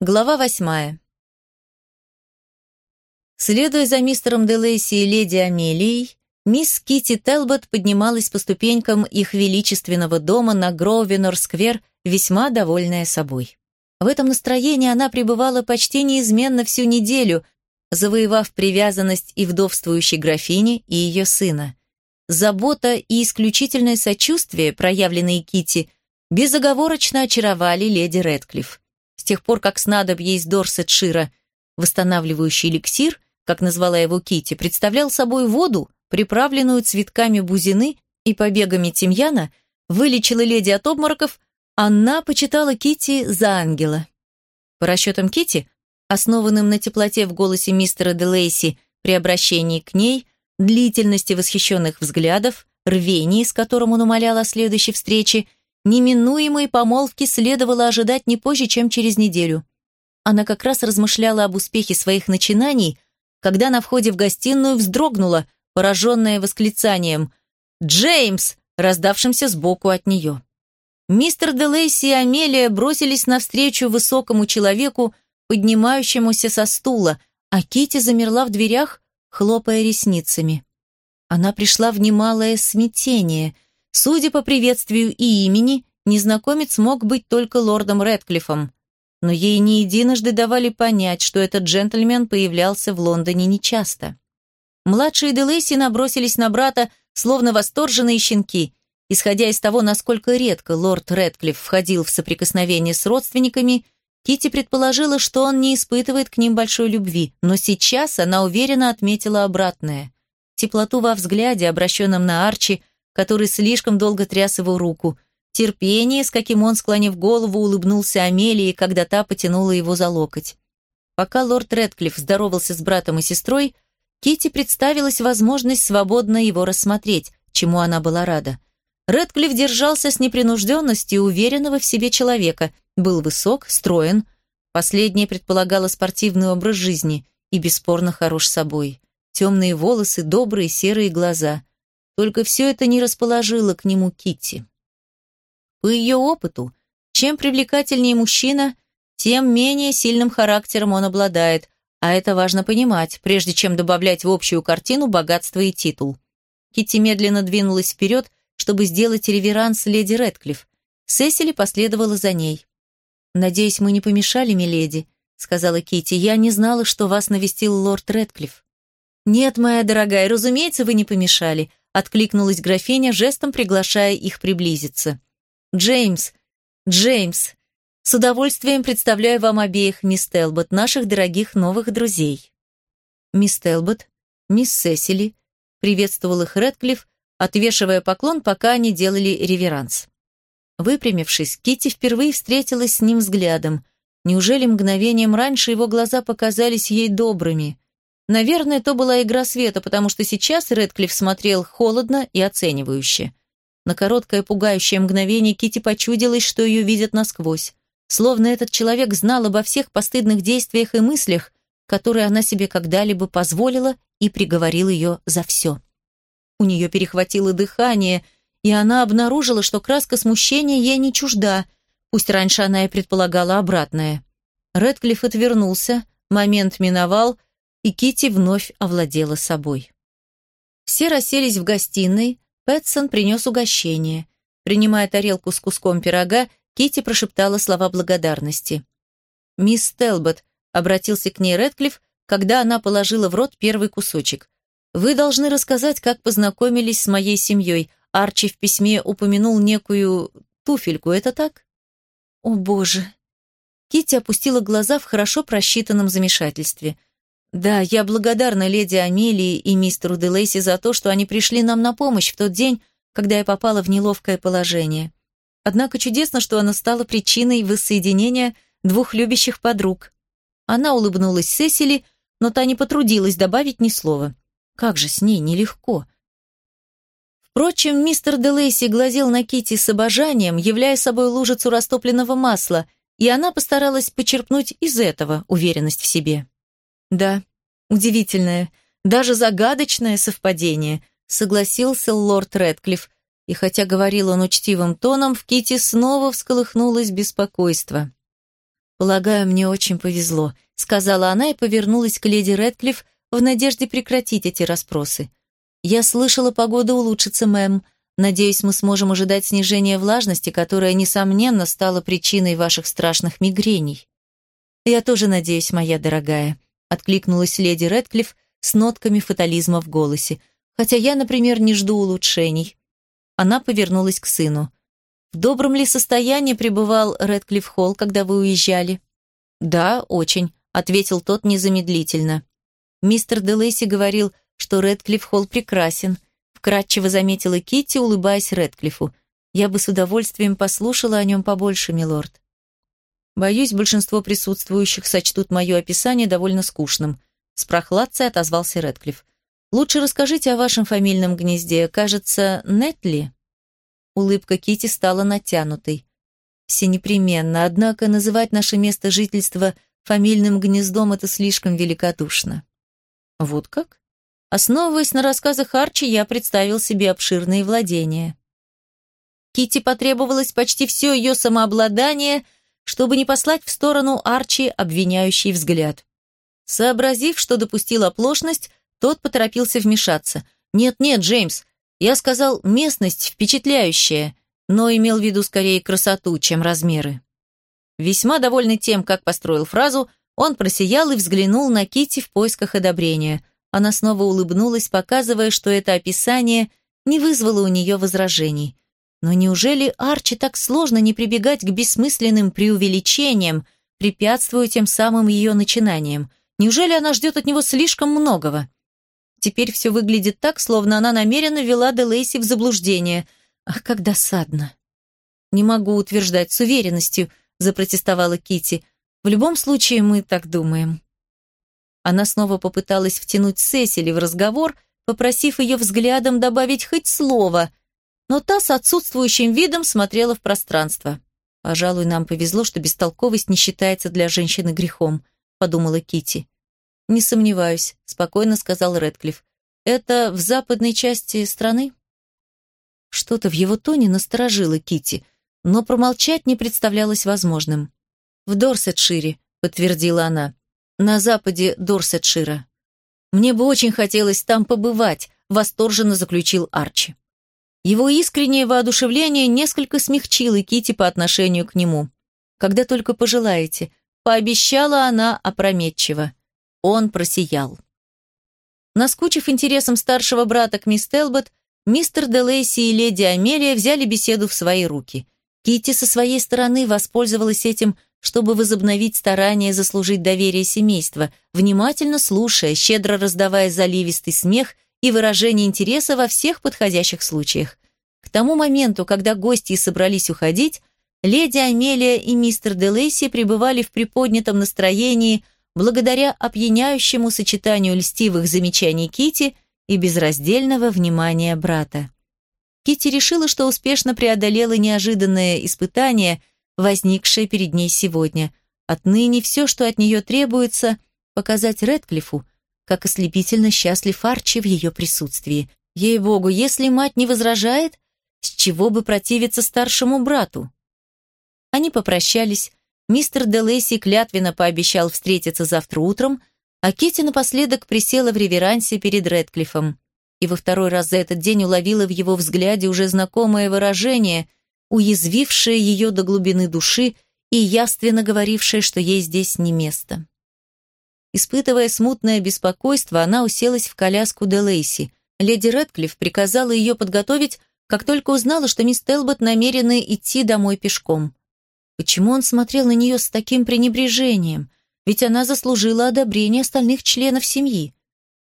Глава восьмая. Следуя за мистером Делейси и леди Амелией, мисс Кити Телбот поднималась по ступенькам их величественного дома на Гроувенор-сквер, весьма довольная собой. В этом настроении она пребывала почти неизменно всю неделю, завоевав привязанность и вдовствующей графини, и ее сына. Забота и исключительное сочувствие, проявленные Кити, безоговорочно очаровали леди Рэдклифф тех пор, как снадобье из Дорсетшира, восстанавливающий эликсир, как назвала его Кити, представлял собой воду, приправленную цветками бузины и побегами тимьяна, вылечила леди от обмороков, она почитала Кити за ангела. По расчетам Кити, основанным на теплоте в голосе мистера Делейси при обращении к ней, длительности восхищенных взглядов, рвении, с которым он умолял о следующей встрече, Неминуемой помолвки следовало ожидать не позже, чем через неделю. Она как раз размышляла об успехе своих начинаний, когда на входе в гостиную вздрогнула, пораженная восклицанием «Джеймс!», раздавшимся сбоку от нее. Мистер Делейси и Амелия бросились навстречу высокому человеку, поднимающемуся со стула, а Кити замерла в дверях, хлопая ресницами. Она пришла в немалое смятение – Судя по приветствию и имени, незнакомец мог быть только лордом Рэдклиффом, но ей не единожды давали понять, что этот джентльмен появлялся в Лондоне нечасто. Младшие Делейси набросились на брата, словно восторженные щенки, исходя из того, насколько редко лорд Рэдклифф входил в соприкосновение с родственниками, Кити предположила, что он не испытывает к ним большой любви, но сейчас она уверенно отметила обратное. Теплоту во взгляде, обращенном на Арчи, который слишком долго тряс его руку, терпение, с каким он, склонив голову, улыбнулся Амелии, когда та потянула его за локоть. Пока лорд Редклифф здоровался с братом и сестрой, Кити представилась возможность свободно его рассмотреть, чему она была рада. Редклифф держался с непринужденностью уверенного в себе человека, был высок, строен. Последнее предполагало спортивный образ жизни и бесспорно хорош собой. Темные волосы, добрые серые глаза. Только все это не расположило к нему Китти. По ее опыту, чем привлекательнее мужчина, тем менее сильным характером он обладает, а это важно понимать, прежде чем добавлять в общую картину богатство и титул. Китти медленно двинулась вперед, чтобы сделать реверанс леди Рэдклифф. Сесили последовала за ней. «Надеюсь, мы не помешали, миледи», — сказала Китти. «Я не знала, что вас навестил лорд Рэдклифф». «Нет, моя дорогая, разумеется, вы не помешали откликнулась графиня, жестом приглашая их приблизиться. «Джеймс! Джеймс! С удовольствием представляю вам обеих, мисс Телбот, наших дорогих новых друзей». Мисс Телбот, мисс Сесили, приветствовал их Рэдклифф, отвешивая поклон, пока они делали реверанс. Выпрямившись, Кити впервые встретилась с ним взглядом. Неужели мгновением раньше его глаза показались ей добрыми? Наверное, то была игра света, потому что сейчас Редклифф смотрел холодно и оценивающе. На короткое пугающее мгновение Кити почудилось, что ее видят насквозь. Словно этот человек знал обо всех постыдных действиях и мыслях, которые она себе когда-либо позволила и приговорил ее за все. У нее перехватило дыхание, и она обнаружила, что краска смущения ей не чужда, пусть раньше она и предполагала обратное. Редклифф отвернулся, момент миновал, и Кити вновь овладела собой. Все расселись в гостиной, Пэтсон принес угощение. Принимая тарелку с куском пирога, Кити прошептала слова благодарности. «Мисс Телбот», — обратился к ней Рэдклифф, когда она положила в рот первый кусочек. «Вы должны рассказать, как познакомились с моей семьей. Арчи в письме упомянул некую туфельку, это так?» «О, боже!» Кити опустила глаза в хорошо просчитанном замешательстве. Да, я благодарна леди Амелии и мистеру Делейси за то, что они пришли нам на помощь в тот день, когда я попала в неловкое положение. Однако чудесно, что она стала причиной воссоединения двух любящих подруг. Она улыбнулась Сесили, но та не потрудилась добавить ни слова. Как же с ней нелегко. Впрочем, мистер Делейси глазел на Кити с обожанием, являя собой лужицу растопленного масла, и она постаралась почерпнуть из этого уверенность в себе. Да, удивительное, даже загадочное совпадение, согласился лорд Рэдклифф, и хотя говорил он учтивым тоном, в Кити снова всколыхнулось беспокойство. «Полагаю, мне очень повезло», — сказала она и повернулась к леди Рэдклифф в надежде прекратить эти расспросы. «Я слышала, погода улучшится, мэм. Надеюсь, мы сможем ожидать снижения влажности, которая, несомненно, стала причиной ваших страшных мигрений». «Я тоже надеюсь, моя дорогая», — откликнулась леди Рэдклифф с нотками фатализма в голосе. «Хотя я, например, не жду улучшений». Она повернулась к сыну. В добром ли состоянии пребывал Рэдклифф Холл, когда вы уезжали? Да, очень, ответил тот незамедлительно. Мистер Делейси говорил, что Рэдклифф Холл прекрасен, вкратчиво заметила Китти, улыбаясь Рэдклиффу. Я бы с удовольствием послушала о нем побольше, милорд. Боюсь, большинство присутствующих сочтут мое описание довольно скучным. С прохладцей отозвался Рэдклифф. Лучше расскажите о вашем фамильном гнезде. Кажется, Нетли? Улыбка Кити стала натянутой. Все непременно, однако называть наше место жительства фамильным гнездом это слишком великодушно. Вот как? Основываясь на рассказах Арчи, я представил себе обширные владения. Кити потребовалось почти все ее самообладание, чтобы не послать в сторону Арчи обвиняющий взгляд. Сообразив, что допустил оплошность, тот поторопился вмешаться. «Нет-нет, Джеймс, я сказал, местность впечатляющая, но имел в виду скорее красоту, чем размеры. Весьма довольный тем, как построил фразу, он просиял и взглянул на Кити в поисках одобрения. Она снова улыбнулась, показывая, что это описание не вызвало у нее возражений. Но неужели Арчи так сложно не прибегать к бессмысленным преувеличениям, препятствуя тем самым ее начинаниям? Неужели она ждет от него слишком многого? Теперь все выглядит так, словно она намеренно вела Делейси в заблуждение. Ах, как досадно. Не могу утверждать с уверенностью, запротестовала Кити. В любом случае мы так думаем. Она снова попыталась втянуть Сесили в разговор, попросив ее взглядом добавить хоть слово, но та с отсутствующим видом смотрела в пространство. Пожалуй, нам повезло, что бестолковость не считается для женщины грехом, подумала Кити. «Не сомневаюсь», — спокойно сказал Рэдклифф. «Это в западной части страны?» Что-то в его тоне насторожило Кити, но промолчать не представлялось возможным. «В Дорсетшире», — подтвердила она. «На западе Дорсетшира». «Мне бы очень хотелось там побывать», — восторженно заключил Арчи. Его искреннее воодушевление несколько смягчило Кити по отношению к нему. «Когда только пожелаете», — пообещала она опрометчиво. Он просиял. Наскучив интересом старшего брата к мисс Телбот, мистер Делейси и леди Амелия взяли беседу в свои руки. Китти со своей стороны воспользовалась этим, чтобы возобновить старания заслужить доверие семейства, внимательно слушая, щедро раздавая заливистый смех и выражение интереса во всех подходящих случаях. К тому моменту, когда гости собрались уходить, леди Амелия и мистер Делейси пребывали в приподнятом настроении – благодаря опьяняющему сочетанию льстивых замечаний Кити и безраздельного внимания брата. Кити решила, что успешно преодолела неожиданное испытание, возникшее перед ней сегодня. Отныне все, что от нее требуется, показать Редклифу, как ослепительно счастлив Арчи в ее присутствии. Ей-богу, если мать не возражает, с чего бы противиться старшему брату? Они попрощались, Мистер Делейси клятвенно пообещал встретиться завтра утром, а Кити напоследок присела в реверансе перед Редклиффом и во второй раз за этот день уловила в его взгляде уже знакомое выражение, уязвившее ее до глубины души и явственно говорившее, что ей здесь не место. Испытывая смутное беспокойство, она уселась в коляску Делейси. Леди Редклифф приказала ее подготовить, как только узнала, что мисс Телбот намерены идти домой пешком. Почему он смотрел на нее с таким пренебрежением? Ведь она заслужила одобрение остальных членов семьи.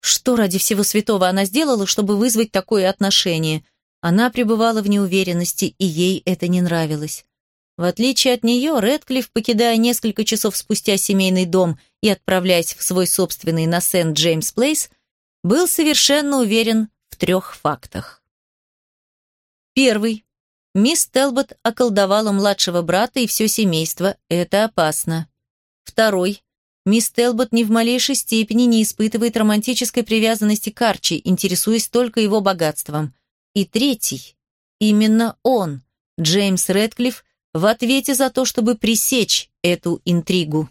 Что ради всего святого она сделала, чтобы вызвать такое отношение? Она пребывала в неуверенности, и ей это не нравилось. В отличие от нее, Рэдклифф, покидая несколько часов спустя семейный дом и отправляясь в свой собственный на Сент-Джеймс-Плейс, был совершенно уверен в трех фактах. Первый. Мисс Телбот околдовала младшего брата и все семейство. Это опасно. Второй. Мисс Телбот ни в малейшей степени не испытывает романтической привязанности к Арчи, интересуясь только его богатством. И третий. Именно он, Джеймс Рэдклифф, в ответе за то, чтобы пресечь эту интригу.